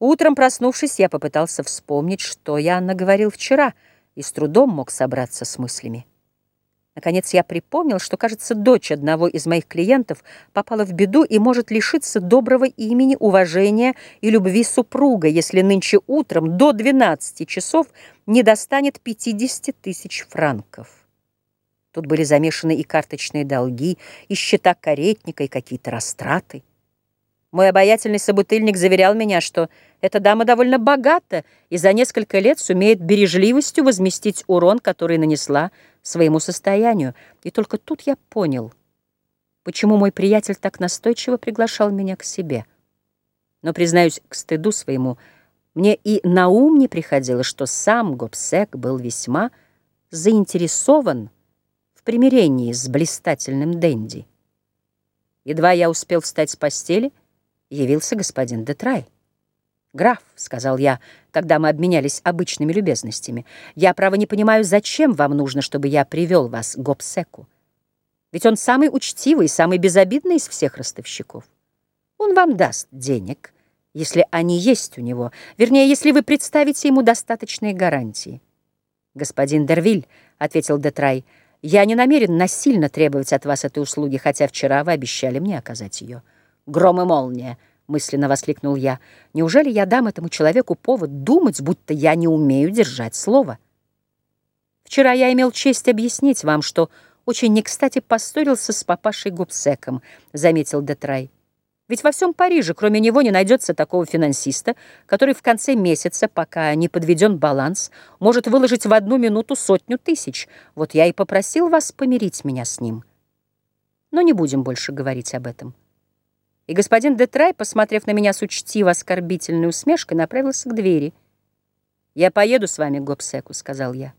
Утром, проснувшись, я попытался вспомнить, что я наговорил вчера, и с трудом мог собраться с мыслями. Наконец я припомнил, что, кажется, дочь одного из моих клиентов попала в беду и может лишиться доброго имени, уважения и любви супруга, если нынче утром до 12 часов не достанет 50 тысяч франков. Тут были замешаны и карточные долги, и счета каретника, и какие-то растраты. Мой обаятельный собутыльник заверял меня, что эта дама довольно богата и за несколько лет сумеет бережливостью возместить урон, который нанесла своему состоянию. И только тут я понял, почему мой приятель так настойчиво приглашал меня к себе. Но, признаюсь, к стыду своему, мне и на ум не приходило, что сам Гобсек был весьма заинтересован в примирении с блистательным Дэнди. Едва я успел встать с постели — явился господин Детрай. «Граф», — сказал я, когда мы обменялись обычными любезностями, «я, право, не понимаю, зачем вам нужно, чтобы я привел вас к Гобсеку? Ведь он самый учтивый и самый безобидный из всех ростовщиков. Он вам даст денег, если они есть у него, вернее, если вы представите ему достаточные гарантии». «Господин Дервиль», — ответил Детрай, — «я не намерен насильно требовать от вас этой услуги, хотя вчера вы обещали мне оказать ее» гром и молния!» — мысленно воскликнул я. «Неужели я дам этому человеку повод думать, будто я не умею держать слово?» «Вчера я имел честь объяснить вам, что очень не кстати поссорился с папашей Губсеком», — заметил Детрай. «Ведь во всем Париже, кроме него, не найдется такого финансиста, который в конце месяца, пока не подведен баланс, может выложить в одну минуту сотню тысяч. Вот я и попросил вас помирить меня с ним. Но не будем больше говорить об этом». И господин Детрай, посмотрев на меня с учтиво-оскорбительной усмешкой, направился к двери. «Я поеду с вами к Гобсеку», — сказал я.